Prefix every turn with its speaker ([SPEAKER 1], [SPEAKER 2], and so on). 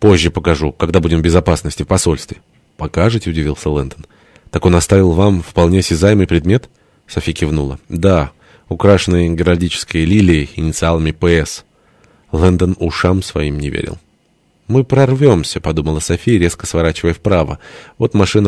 [SPEAKER 1] Позже покажу, когда будем в безопасности в посольстве. Покажете, удивился Лэндон. Так он оставил вам вполне осязаемый предмет? Софи кивнула. Да, украшенный геральдической лилией, инициалами ПС. Лэндон ушам своим не верил. «Мы прорвемся», — подумала София, резко сворачивая вправо. Вот машина